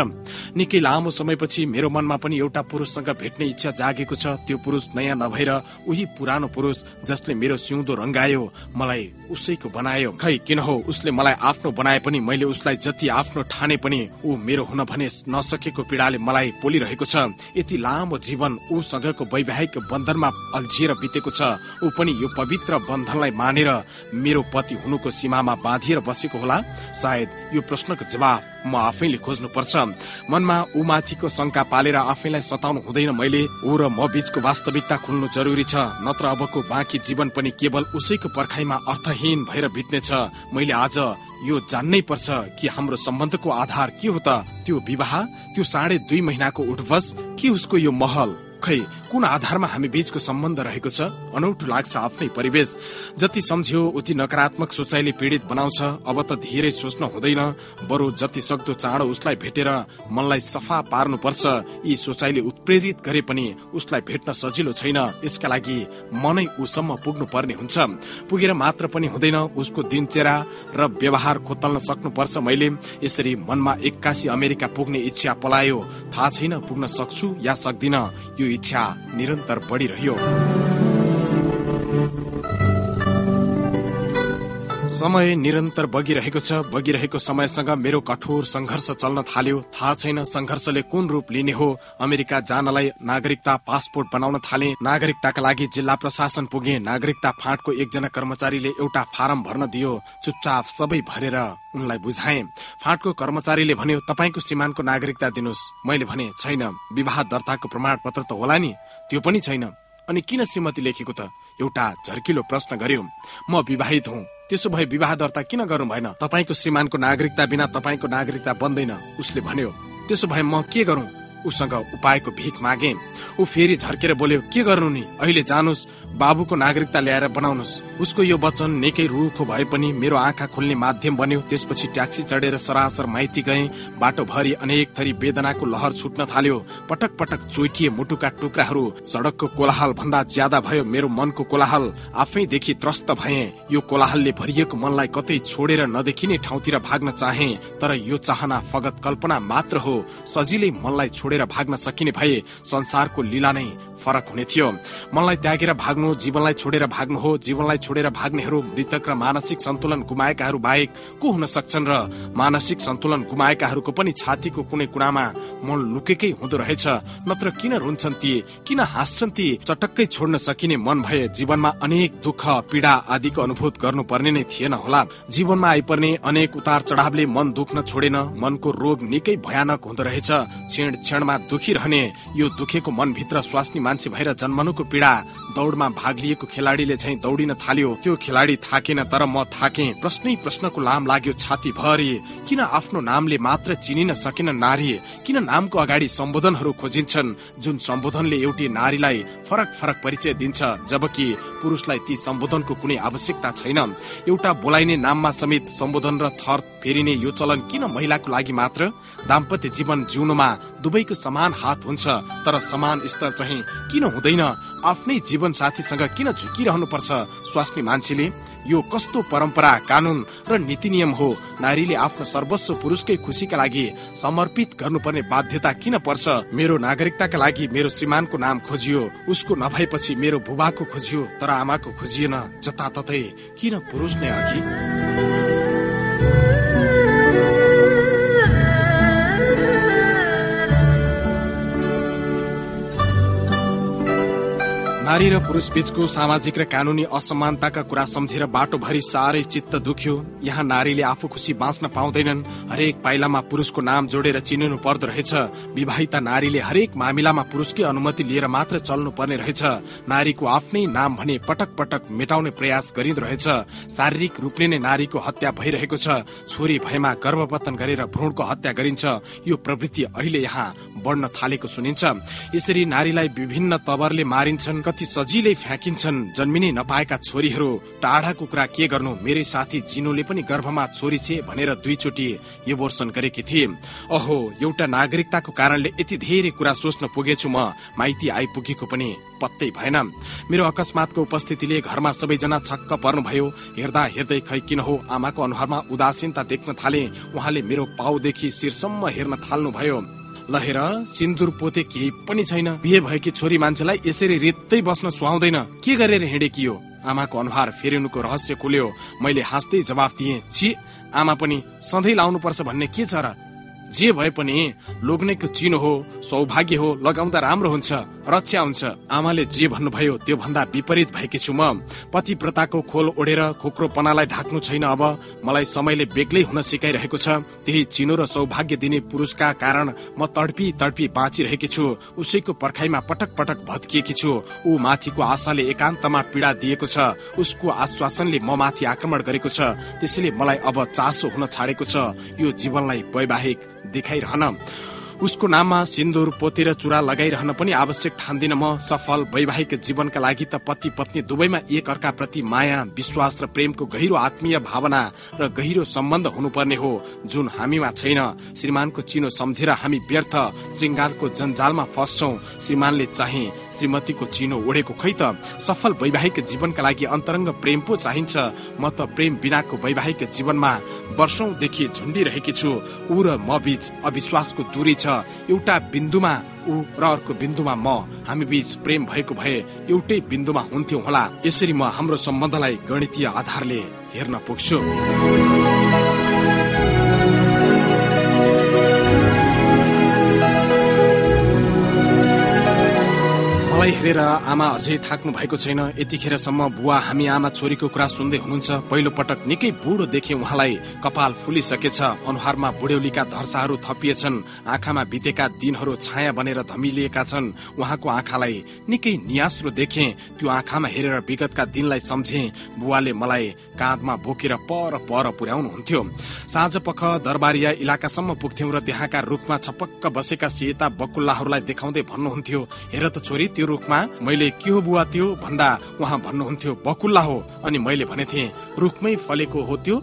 निकै लामो समयपछि मेरो मनमा पनि एउटा पुरुषसँग भेट्ने इच्छा जागेको छ त्यो पुरुष नयाँ नभएर उही पुरानो पुरुष जसले मेरो सिउँदो रङ्गायो मलाई उसैको बनायो। खै किन? हो उसले मलाई आफ्नो बनाए पनि मैले उसलाई जति आफ्नो ठाने पनि ऊ मेरो हुन भने नसकेको पीडाले मलाई पोलिरहेको छ। यति लामो जीवन उसँगको वैवाहिक बन्धनमा अल्झिएर बितेको छ। ऊ पनि यो पवित्र बन्धनलाई मानेर मेरो पति हुनुको सीमामा बाँधिएर बसेको होला। सायद यो प्रश्नको जवाब म आफैले खोज्नु पर्छ मनमा ऊ माथिको शङ्का पालेर आफैलाई सताउनु हुँदैन मैले। ऊ र म बीचको वास्तविकता खुल्नु जरुरी छ नत्र अबको बाँकी जीवन पनि केवल उसैको पर्खाइमा अर्थहीन भएर बित्नेछ। मैले आज यो जान्नै पर्छ कि हाम्रो सम्बन्धको आधार के हो त? त्यो विवाह त्यो साढे दुई महिनाको उठबस कि उसको यो महल? खै कुन आधारमा हामी बीचको सम्बन्ध रहेको छ? अनौठो लाग्छ आफ्नै परिवेश। जति सम्झ्यो उति नकारात्मक सोचाइले पीडित बनाउँछ। अब त धेरै सोच्न हुँदैन। बरु जति सक्दो चाँडो उसलाई भेटेर मनलाई सफा पार्नु पर्छ यी सोचाइले उत्प्रेरित गरे पनि उसलाई भेट्न सजिलो छैन। यसका लागि मनै उसम्म पुग्नु पर्ने हुन्छ। पुगेर मात्र पनि हुँदैन उसको दिनचेरा र व्यवहार खोतल्न सक्नु पर्छ मैले। यसरी मनमा एक्कासी अमेरिका पुग्ने इच्छा पलायो। थाहा छैन पुग्न सक्छु या सक्दिन। यो इच्छा निरन्तर बढिरह्यो। समय निरन्तर बगिरहेको छ। बगिरहेको समयसँग मेरो कठोर संघर्ष चल्न थाल्यो। थाहा छैन संघर्षले कुन रूप लिने हो। अमेरिका जानलाई नागरिकता पासपोर्ट बनाउन थाले। नागरिकताका लागि जिल्ला प्रशासन पुगे। नागरिकता फाँटको एकजना कर्मचारीले एउटा फारम भर्न दियो। चुपचाप सबै भरेर उनलाई बुझाए। फाँटको कर्मचारीले भन्यो तपाईँको श्रीमानको नागरिकता दिनुहोस्। मैले भने छैन। विवाह दर्ताको प्रमाण पत्र त होला नि? त्यो पनि छैन। अनि किन श्रीमती लेखेको त? एउटा झर्किलो प्रश्न गर्यो म विवाहित हुँ। त्यसो भए विवाह दर्ता किन गर्नु भएन? तपाईँको श्रीमानको नागरिकता बिना तपाईँको नागरिकता बन्दैन। उसले भन्यो त्यसो भए म के गरौँ? उसँग उपायको भिख मागे। ऊ फेरि झर्केर बोल्यो के गर्नु नि? अहिले जानुस् बाबुको नागरिकता ल्याएर बनाउनुहोस्। उसको यो वचन निकै रुखो भए पनि मेरो आँखा खोल्ने माध्यम बन्यो। त्यसपछि ट्याक्सी चढेर सरासर माइती गए। बाटोभरि अनेक थरी वेदनाको लहर छुट्न थाल्यो। पटक पटक चोइटिए मुटुका टुक्राहरू सडकको कोलाहल भन्दा ज्यादा भयो मेरो मनको कोलाहल। आफैदेखि त्रस्त भए। यो कोलाहलले भरिएको मनलाई कतै छोडेर नदेखिने ठाउँतिर भाग्न चाहे। तर यो चाहना फगत कल्पना मात्र हो। सजिलै मनलाई छोडेर भाग्न सकिने भए संसारको लीला नै फरक हुने थियो मनलाई त्यागेर भाग्नु जीवनलाई छोडेर भाग्नु हो जीवनलाई छोडेर भाग्नेहरू मृतक र मानसिक सन्तुलन गुमाएकाहरू बाहेक को हुन सक्छन् र मानसिक सन्तुलन गुमाएकाहरूको पनि छातीको कुनै कुनामा मन लुकेकै हुँदो रहेछ? नत्र किन रुन्छन् ती? किन हाँस्छन् ती? चटक्कै छोड्न सकिने मन भए जीवनमा अनेक दुःख पीडा आदिको अनुभूत गर्नुपर्ने नै थिएन होला। जीवनमा आइपर्ने अनेक उतार चढावले मन दुख्न छोडेन मनको रोग निकै भयानक हुँदो रहेछ। क्षण क्षणमा दुखी रहने यो दुखेको मनभित्र स्वास्नी मान्छे भएर जन्मनुको पीडा दौडमा भाग लिएको खेलाडीले झैं दौडिन थाल्यो। त्यो खेलाडी थाकेन तर म थाके। प्रश्नै प्रश्नको लाम लाग्यो छाती भरि किन आफ्नो नामले मात्र चिनिन सकेन नारी? किन नामको अगाडि सम्बोधनहरू खोजिन्छन्? जुन सम्बोधनले एउटी नारीलाई फरक फरक परिचय दिन्छ जबकि पुरुषलाई ती सम्बोधनको कुनै आवश्यकता छैन। एउटा बोलाइने नाममा समेत सम्बोधन र थर फेरिने यो चलन किन महिलाको लागि मात्र? दाम्पत्य जीवन जिउनुमा दुवैको समान हात हुन्छ तर समान स्तर चाहिँ किन हुँदैन? आफ्नै जीवन साथीसँग किन झुकिरहनु पर्छ स्वास्नी मान्छेले? यो कस्तो परम्परा कानून र नीति नियम हो? नारीले आफ्नो सर्वस्व पुरुषकै खुसीका लागि समर्पित गर्नुपर्ने बाध्यता किन पर्छ? मेरो नागरिकताका लागि मेरो श्रीमानको नाम खोजियो। उसको नभएपछि मेरो बुबाको खोजियो तर आमाको खोजिएन। जताततै किन पुरुष नै अघि? नारी र पुरुष बीचको सामाजिक र कानूनी असमानताका कुरा सम्झेर बाटोभरि साह्रै चित्त दुख्यो। यहाँ नारीले आफू खुसी बाँच्न पाउँदैनन्। हरेक पाइलामा पुरुषको नाम जोडेर चिनिनु पर्दो रहेछ। विवाहिता नारीले हरेक मामिलामा पुरुषकै अनुमति लिएर मात्र चल्नु पर्ने रहेछ। नारीको आफ्नै नाम भने पटक पटक मेटाउने प्रयास गरिँदो रहेछ। शारीरिक रूपले नै नारीको हत्या भइरहेको छ। छोरी भएमा गर्भपतन गरेर भ्रूणको हत्या गरिन्छ। यो प्रवृत्ति अहिले यहाँ बढ्न थालेको सुनिन्छ। यसरी नारीलाई विभिन्न तवरले मारिन्छन्। सजिलै फ्याँकिन्छन् जन्मिनै नपाएका छोरीहरू टाढाको कुरा के गर्नु मेरै साथी जिनोले पनि गर्भमा छोरी छे भनेर दुईचोटि यो वर्षन गरेकी थिए अहो एउटा नागरिकताको कारणले यति धेरै कुरा सोच्न पुगेछु म माइती आइपुगेको पनि पत्तै भएन। मेरो अकस्मातको उपस्थितिले घरमा सबैजना छक्क पर्नुभयो। हेर्दा हेर्दै खै किन हो आमाको अनुहारमा उदासीनता देख्न थाले उहाँले मेरो पाउदेखि शिरसम्म हेर्न थाल्नुभयो। लहेर सिन्दुर पोते केही पनि छैन। बिहे भएकी छोरी मान्छेलाई यसरी रित्तै बस्न सुहाउँदैन। के गरेर हिँडेकी हो? आमाको अनुहार फेरिनुको रहस्य खुल्यो मैले हाँस्दै जवाफ दिएँ छि आमा पनि सधैँ लाउनु पर्छ भन्ने के छ र? जे भए पनि लोग्नेको चिनो हो सौभाग्य हो लगाउँदा राम्रो हुन्छ। रक्षा हुन्छ। आमाले जे भन्नुभयो त्यो भन्दा विपरीत भएकी छु म। पतिव्रताको खोल ओढेर खोक्रोपनालाई ढाक्नु छैन अब। मलाई समयले बेग्लै हुन सिकाइरहेको छ। त्यही चिनो र सौभाग्य दिने पुरुषका कारण म तडपी तडपी बाँचिरहेकी छु। उसैको पर्खाइमा पटक पटक भत्किएकी छु। ऊ माथिको आशाले एकान्तमा पीडा दिएको छ। उसको आश्वासनले म माथि आक्रमण गरेको छ। त्यसैले मलाई अब चासो हुन छाडेको छ। यो जीवनलाई वैवाहिक देखाइरहन। उसको नाममा सिन्दुर पोतेर चुरा लगाइरहन पनि आवश्यक ठान्दिन म सफल वैवाहिक जीवनका लागि त पति पत्नी दुवैमा एक अर्का प्रति माया विश्वास र प्रेमको गहिरो आत्मीय भावना र गहिरो सम्बन्ध हुनुपर्ने हो जुन हामीमा छैन। श्रीमानको चिनो सम्झेर हामी व्यर्थ श्रृङ्गारको जन्जालमा फस्छौ। श्रीमानले चाहे श्रीमतीको चिनो ओढेको खै त सफल वैवाहिक जीवनका लागि अन्तरङ्ग प्रेम पो चाहिन्छ। म त प्रेम बिनाको वैवाहिक जीवनमा वर्षौंदेखि झुन्डिरहेकी छु। ऊ र म बीच अविश्वासको दूरी छ। एउटा बिन्दुमा ऊ र अर्को बिन्दुमा म। हामी बीच प्रेम भएको भए एउटै बिन्दुमा हुन्थ्यौ होला। यसरी म हाम्रो सम्बन्धलाई गणितीय आधारले हेर्न पुग्छु। मलाई हेरेर आमा अझै थाक्नु भएको छैन। यतिखेरसम्म बुवा हामी आमा छोरीको कुरा सुन्दै हुनुहुन्छ। पहिलो पटक निकै बुढो देखे उहाँलाई। कपाल फुलिसकेछ। अनुहारमा बुढ्यौलीका धर्साहरू थपिएछन्। आँखामा बितेका दिनहरू छाया बनेर धमिलिएका छन्। उहाँको आँखालाई निकै नियास्रो देखे। त्यो आँखामा हेरेर विगतका दिनलाई सम्झे। बुवाले मलाई काँधमा बोकेर पर पर पुर्याउनुहुन्थ्यो। साँझ पख दरबारिया इलाकासम्म पुग्थ्यौं र त्यहाँका रुखमा छपक्क बसेका सेता बकुल्लाहरूलाई देखाउँदै भन्नुहुन्थ्यो हेर त छोरी त्यो रुखमा मैले के हो बुवा त्यो भन्दा उहाँ भन्नुहुन्थ्यो बकुल्ला हो। अनि मैले भनेथे रुखमै फलेको हो त्यो?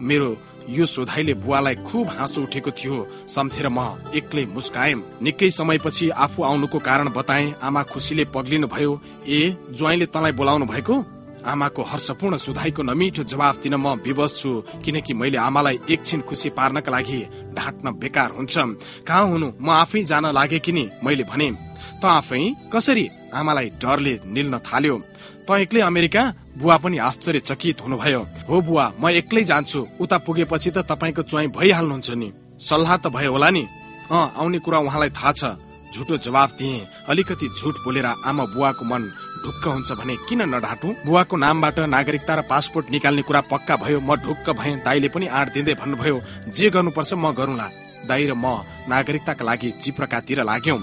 मेरो यो सोधाइले बुवालाई खुब हाँसो उठेको थियो। सम्झेर म एक्लै मुस्काएम। निकै समयपछि आफू आउनुको कारण बताए आमा खुसीले पग्लिनु भयो ए ज्वाइँले तँलाई बोलाउनु भएको? आमाको हर्षपूर्ण सुधाईको नमिठो जवाफ दिन म विवश छु किनकि मैले आमालाई एकछिन खुसी पार्नका लागि ढाँट्न बेकार हुन्छ कहाँ हुनु? म आफै जान लागे कि नि? मैले भने त आफै? कसरी? आमालाई डरले निल्न थाल्यो। त एक्लै अमेरिका बुवा पनि आश्चर्यचकित हुनुभयो। हो बुवा म एक्लै जान्छु। उता पुगेपछि त तपाईँको च्वाइ भइहाल्नुहुन्छ नि। सल्लाह त भयो होला नि? अँ आउने कुरा उहाँलाई थाहा छ। झुटो जवाफ दिए। अलिकति झुट बोलेर आमा बुवाको मन ढुक्क हुन्छ भने किन नढाँटु? बुवाको नामबाट नागरिकता र पासपोर्ट निकाल्ने कुरा पक्का भयो। म ढुक्क भए दाईले पनि आँट दिँदै भन्नुभयो। जे गर्नुपर्छ म गरौँला। दाई र म नागरिकताका लागि चिप्रकातिर लाग्यौं।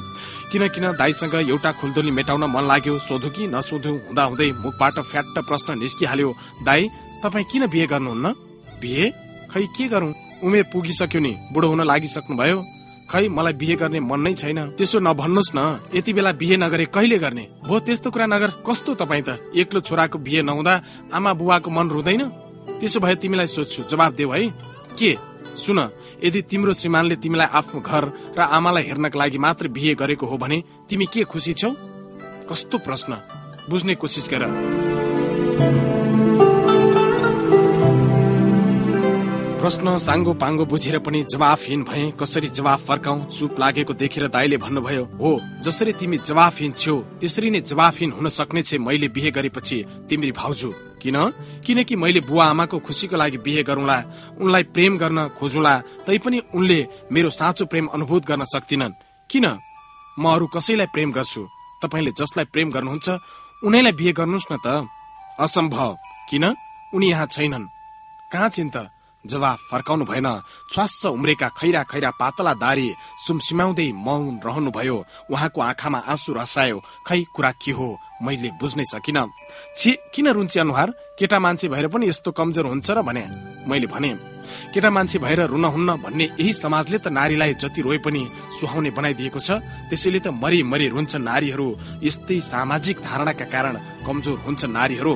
किन किन दाईसँग एउटा खुल्दुली मेटाउन मन लाग्यो सोधु कि नसोधु हुँदा हुँदै मुखबाट फ्याट्ट प्रश्न निस्किहाल्यो दाई तपाईँ किन बिहे गर्नुहुन्न? बिहे? खै के गरौँ? उमेर पुगिसक्यो नि बुढो हुन लागिसक्नु भयो खै मलाई बिहे गर्ने मन नै छैन। त्यसो नभन्नुहोस् न यति बेला बिहे नगरे कहिले गर्ने? भो त्यस्तो कुरा नगर कस्तो तपाईँ त? एक्लो छोराको बिहे नहुँदा आमा बुवाको मन रुँदैन? त्यसो भए तिमीलाई सोध्छु जवाब देऊ है। के? सुन यदि तिम्रो श्रीमानले तिमीलाई आफ्नो घर र आमालाई हेर्नका लागि मात्र बिहे गरेको हो भने तिमी के खुसी छौ? कस्तो प्रश्न? बुझ्ने कोसिस गर। प्रश्न साङ्गो पाङ्गो बुझेर पनि जवाफहीन भए कसरी जवाफ फर्काउ? चुप लागेको देखेर दाईले भन्नुभयो हो जसरी तिमी जवाफहीन छेउ त्यसरी नै जवाफहीन हुन सक्ने छे मैले बिहे गरेपछि तिमी भाउजू। किन? किनकि मैले बुवा आमाको खुसीको लागि बिहे गरौँला उनलाई प्रेम गर्न खोजौँला तैपनि उनले मेरो साँचो प्रेम अनुभूत गर्न सक्दिनन् किन? म अरू कसैलाई प्रेम गर्छु? तपाईँले जसलाई प्रेम गर्नुहुन्छ उनैलाई बिहे गर्नुहोस् न त। असम्भव। किन? उनी यहाँ छैनन्। कहाँ छिन् त? जवाफ फर्काउनु भएन। छ्वास्स उम्रेका खैरा खैरा पातला दारी सुमसिमाउँदै मौन रहनुभयो। उहाँको आँखामा आँसु रसायो। खै कुरा के हो? मैले बुझ्नै सकिन। छि किन रुन्ची अनुहार? केटा मान्छे भएर पनि यस्तो कमजोर हुन्छ र भने? मैले भने केटा मान्छे भएर रुन हुन्न भन्ने यही समाजले त नारीलाई जति रोए पनि सुहाउने बनाइदिएको छ त्यसैले त मरि मरि रुन्छन् नारीहरू। यस्तै सामाजिक धारणाका कारण कमजोर हुन्छन् नारीहरू।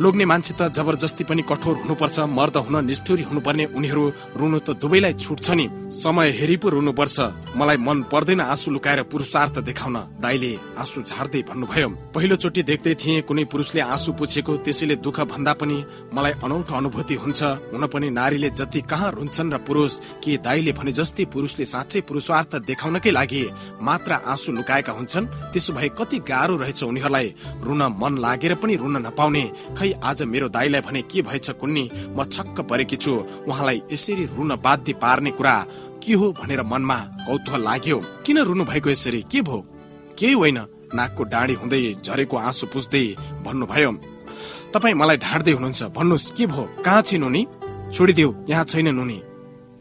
लोग्ने मान्छे त जबरजस्ती पनि कठोर हुनुपर्छ मर्द हुन निष्ठुरी हुनुपर्ने उनीहरू रुनु त दुवैलाई छुट्छ नि। समय हेरी पो रुनुपर्छ। मलाई मन पर्दैन आँसु लुकाएर पुरुषार्थ देखाउन। दाईले आँसु झार्दै भन्नुभयो। पहिलो चोटि देख्दै थिएँ कुनै पुरुषले आँसु पुछेको त्यसैले दुःख भन्दा पनि मलाई अनौठो अनुभूति हुन्छ। हुन पनि नारीले जति कहाँ रुन्छन् र पुरुष के दाईले भने जस्तै पुरुषले साँच्चै पुरुषार्थ देखाउनकै लागि मात्र आँसु लुकाएका हुन्छन् त्यसो भए कति गाह्रो रहेछ उनीहरूलाई। रुन मन लागेर पनि रुन नपाउने। खै आज मेरो दाईलाई भने के भएछ कुन्नी? म छक्क परेकी छु। उहाँलाई यसरी रुन बाध्य पार्ने कुरा के हो भनेर मनमा कौतूहल लाग्यो। किन रुनु भएको यसरी? के भो केही होइन। नाकको डाँडी हुँदै झरेको आँसु पुस्दै भन्नुभयो। तपाईँ मलाई ढाँड्दै हुनुहुन्छ। भन्नुहोस् के भो कहाँ छिन् उनी? छोडिदेऊ यहाँ छैनन् उनी।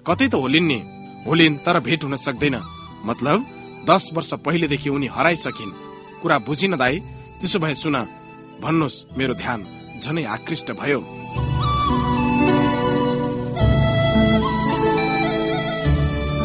कतै त होलिन् नि। होलिन् तर भेट हुन सक्दैन। मतलब दस वर्ष पहिलेदेखि उनी हराइसकिन्। कुरा बुझिन दाई त्यसो भए सुन। भन्नुहोस् मेरो ध्यान। झनै आकृष्ट भयो।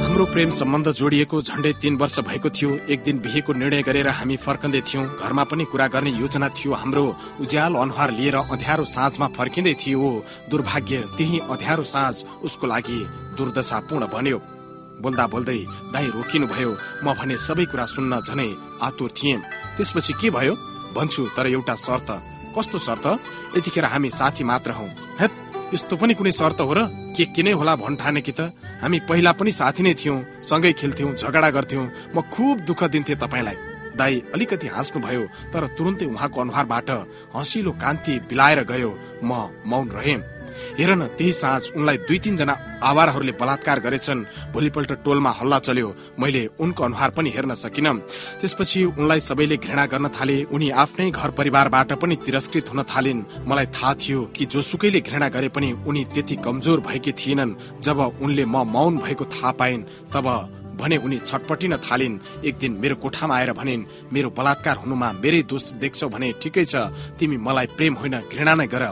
हाम्रो प्रेम सम्बन्ध जोडिएको झण्डै तीन वर्ष भएको थियो। एक दिन बिहेको निर्णय गरेर हामी फर्कँदै थियौँ। घरमा पनि कुरा गर्ने योजना थियो। हाम्रो उज्यालो अनुहार लिएर अँध्यारो साँझमा फर्किँदै थियो। दुर्भाग्य त्यही अँध्यारो साँझ उसको लागि दुर्दशापूर्ण बन्यो। बोल्दा बोल्दै दाई रोकिनु भयो म भने सबै कुरा सुन्न झनै आतुर थिएँ। त्यसपछि के भयो? भन्छु तर एउटा शर्त। कस्तो शर्त? यतिखेर हामी साथी मात्र हौ। हेत यस्तो पनि कुनै शर्त हो र के के नै होला भन् ठाने कि त? हामी पहिला पनि साथी नै थियौँ सँगै खेल्थ्यौँ झगडा गर्थ्यौँ। म खुब दुःख दिन्थे तपाईँलाई। दाई अलिकति हाँस्नु भयो तर तुरन्तै उहाँको अनुहारबाट हँसिलो कान्ति बिलाएर गयो। म मौन रहेँ हेर न त्यही साँझ उनलाई दुई तिनजना आवारहरूले बलात्कार गरेछन्। भोलिपल्ट टोलमा हल्ला चल्यो। मैले उनको अनुहार पनि हेर्न सकिन। त्यसपछि उनलाई सबैले घृणा गर्न थाले। उनी आफ्नै घर परिवारबाट पनि तिरस्कृत हुन थालिन्। मलाई थाहा थियो कि जोसुकैले घृणा गरे पनि उनी त्यति कमजोर भएकी थिएनन्। जब उनले म मौन भएको थाहा पाइन् तब भने उनी छटपटिन थालिन्। एक दिन मेरो कोठामा आएर भनिन् मेरो बलात्कार हुनुमा मेरै दोष देख्छौ भने ठिकै छ तिमी मलाई प्रेम होइन घृणा नै गर।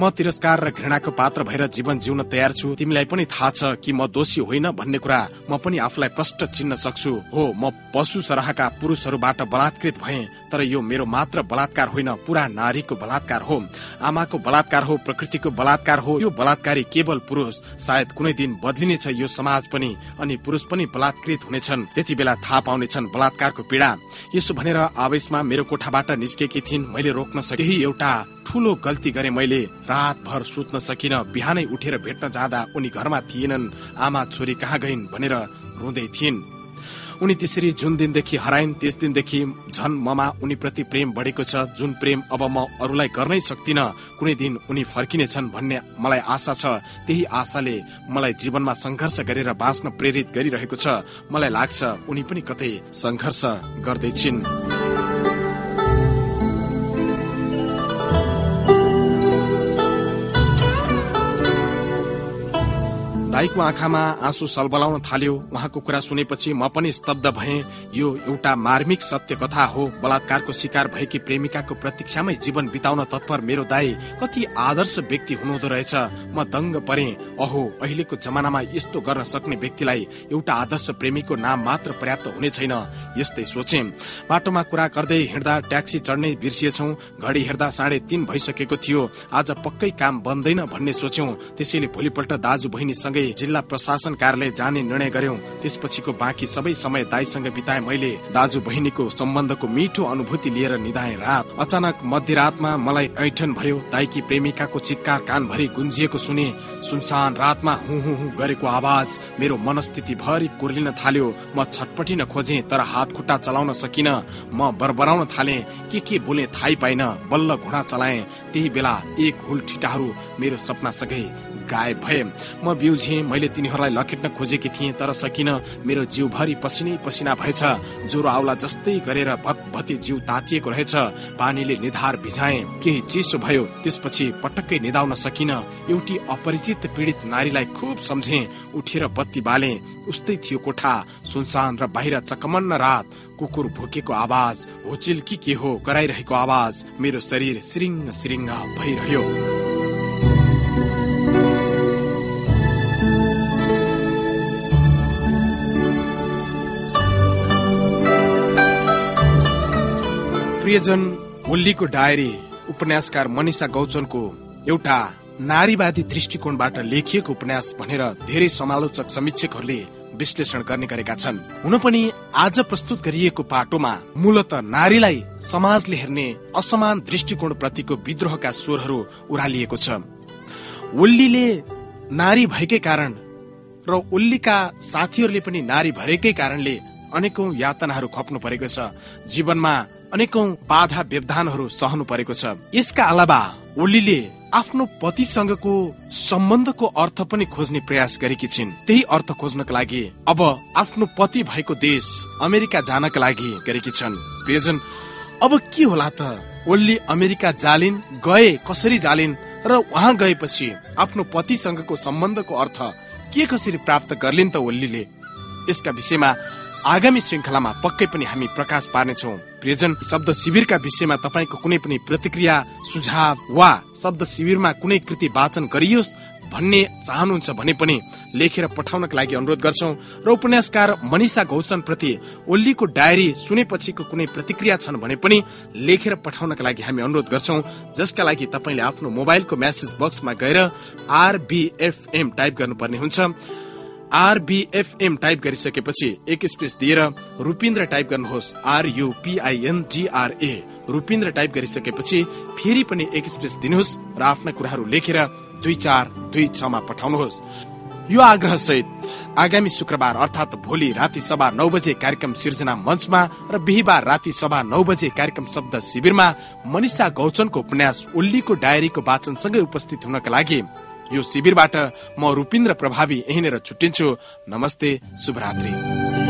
म तिरस्कार र घृणाको पात्र भएर जीवन जिउन तयार छु। तिमीलाई पनि थाहा छ कि म दोषी होइन भन्ने कुरा म पनि आफूलाई प्रष्ट चिन्न सक्छु। हो म पशु सरहका पुरुषहरूबाट बलात्कृत भए तर यो मेरो मात्र बलात्कार होइन पुरा नारीको बलात्कार हो। आमाको बलात्कार हो प्रकृतिको बलात्कार हो यो बलात्कारी केवल पुरुष। सायद कुनै दिन बदलिनेछ यो समाज पनि अनि पुरुष पनि बलात्कार बलात्कृत हुनेछन्। त्यति बेला थाहा पाउनेछन् बलात्कारको पीडा। यसो भनेर आवेशमा मेरो कोठाबाट निस्केकी थिइन्। मैले रोक्न सके एउटा ठुलो गल्ती गरे मैले। रातभर सुत्न सकिन बिहानै उठेर भेट्न जाँदा उनी घरमा थिएनन्। आमा छोरी कहाँ गइन् भनेर रुँदै थिइन्। उनी त्यसरी जुन दिनदेखि हराइन् त्यस दिनदेखि झन ममा उनीप्रति प्रेम बढेको छ जुन प्रेम अब म अरूलाई गर्नै सक्दिन कुनै दिन उनी फर्किनेछन् भन्ने मलाई आशा छ। त्यही आशाले मलाई जीवनमा संघर्ष गरेर बाँच्न प्रेरित गरिरहेको छ। मलाई लाग्छ उनी पनि कतै संघर्ष गर्दैछिन्। दाईको आँखामा आँसु सलबलाउन थाल्यो। उहाँको कुरा सुनेपछि म पनि स्तब्ध भए यो एउटा मार्मिक सत्य कथा हो। बलात्कारको शिकार भएकी प्रेमिकाको प्रतीक्षामै जीवन बिताउन तत्पर मेरो दाई कति आदर्श व्यक्ति हुनुहुँदो रहेछ। म दङ्ग परे। अहो अहिलेको जमानामा यस्तो गर्न सक्ने व्यक्तिलाई एउटा आदर्श प्रेमीको नाम मात्र पर्याप्त हुने छैन। यस्तै सोचे। बाटोमा कुरा गर्दै हिँड्दा ट्याक्सी चढ्ने बिर्सिएछौ। घडी हेर्दा साढे भइसकेको थियो। आज पक्कै काम बन्दैन भन्ने सोच्यौं। त्यसैले भोलिपल्ट दाजु बहिनीसँगै जिल्ला प्रशासन कार्यालय जाने निर्णय गर्यौं। त्यसपछिको बाँकी सबै समय दाईसँग बिताए मैले। दाजु बहिनीको सम्बन्धको मिठो अनुभूति लिएर निधाए रात। अचानक मध्यरातमा मलाई ऐठन भयो। दाईकी प्रेमिकाको चितकार कानभरि गुन्जिएको सुने। सुनसान रातमा हु हु हु गरेको आवाज मेरो मनस्थिति भरि कुर्लिन थाल्यो। म छटपटिन खोजे तर हात खुट्टा चलाउन सकिन। म बरबराउन थाले। के के बोले थाहै पाइन। बल्ल घुँडा चलाए। त्यही बेला एक हुल ठिटाहरू मेरो सपनासँगै गायब भए। म बिउझे मैले तिनीहरूलाई लखेट्न खोजेकी थिएँ तर सकिन मेरो जिउभरि पसिनै पसिना भएछ। ज्वरो आउला जस्तै गरेर भत्भती जिउ तातिएको रहेछ। पानीले निधार भिजाए। केही चिसो भयो त्यसपछि पटक्कै निधाउन सकिन। एउटी अपरिचित पीडित नारीलाई खुब सम्झे। उठेर बत्ती बाले। उस्तै थियो कोठा सुनसान र बाहिर चकमन्न रात। कुकुर भुकेको आवाज होचिल कि हो कराइरहेको आवाज। मेरो शरीर सिरिङ्ग सिरिङ्ग भइरह्यो। प्रियजन होल्लीको डायरी उपन्यासकार मनिषा गौचनको एउटा नारीवादी दृष्टिकोणबाट लेखिएको उपन्यास भनेर धेरै समालोचक समीक्षकहरूले विश्लेषण गर्ने गरेका छन्। हुन पनि आज प्रस्तुत गरिएको पाटोमा मूलत नारीलाई समाजले हेर्ने असमान दृष्टिकोण प्रतिको विद्रोहका स्वरहरू उरालिएको छ। ओल्लीले नारी भएकै कारण र ओल्लीका साथीहरूले पनि नारी भएकै कारणले अनेकौं यातनाहरू खप्नु परेको छ। जीवनमा अनेकौं बाधा व्यवधानहरू सहनु परेको छ। यसका अलावा ओलीले आफ्नो पतिसँगको सम्बन्धको अर्थ पनि खोज्ने प्रयास गरेकी छिन्। त्यही अर्थ खोज्नको लागि अब आफ्नो पति भएको देश अमेरिका जानका लागि गरेकी छन्। प्रियजन अब के होला त? ओल्ली अमेरिका जालिन् गए कसरी जालिन् र उहाँ गएपछि आफ्नो पतिसँगको सम्बन्धको अर्थ के कसरी प्राप्त गर्लिन् त ओल्लीले यसका विषयमा आगामी श्रृङ्खलामा पक्कै पनि हामी प्रकाश पार्नेछौ। प्रियजन शब्द शिविरका विषयमा तपाईँको कुनै पनि प्रतिक्रिया सुझाव वा शब्द शिविरमा कुनै कृति वाचन गरियोस् भन्ने चाहनुहुन्छ भने पनि लेखेर पठाउनका लागि अनुरोध गर्छौ र उपन्यासकार मनिषा गौचन प्रति ओल्लीको डायरी सुनेपछिको कुनै प्रतिक्रिया छन् भने पनि लेखेर पठाउनका लागि हामी अनुरोध गर्छौ। जसका लागि तपाईँले आफ्नो मोबाइलको म्यासेज बक्समा गएर आरबिएफएम टाइप गर्नुपर्ने हुन्छ। आरबिएफएम टाइप गरिसकेपछि एक स्पेस दिएर रुपिन्द्र टाइप गर्नुहोस्। आरयुपिआइएनजिआरए रुपिन्द्र टाइप गरिसकेपछि फेरि पनि एक स्पेस दिनुहोस् र आफ्ना कुराहरू लेखेर दुई चार दुई छमा पठाउनुहोस्। यो आग्रह सहित आगामी शुक्रबार अर्थात् भोलि राति सभा नौ बजे कार्यक्रम सिर्जना मञ्चमा र बिहिबार राति सभा नौ बजे कार्यक्रम शब्द शिविरमा मनिषा गौचनको उपन्यास उल्लीको डायरीको वाचनसँगै उपस्थित हुनका लागि यो शिविरबाट म रूपिन्द्र प्रभावी यहीँनिर छुट्टिन्छु। नमस्ते शुभरात्री।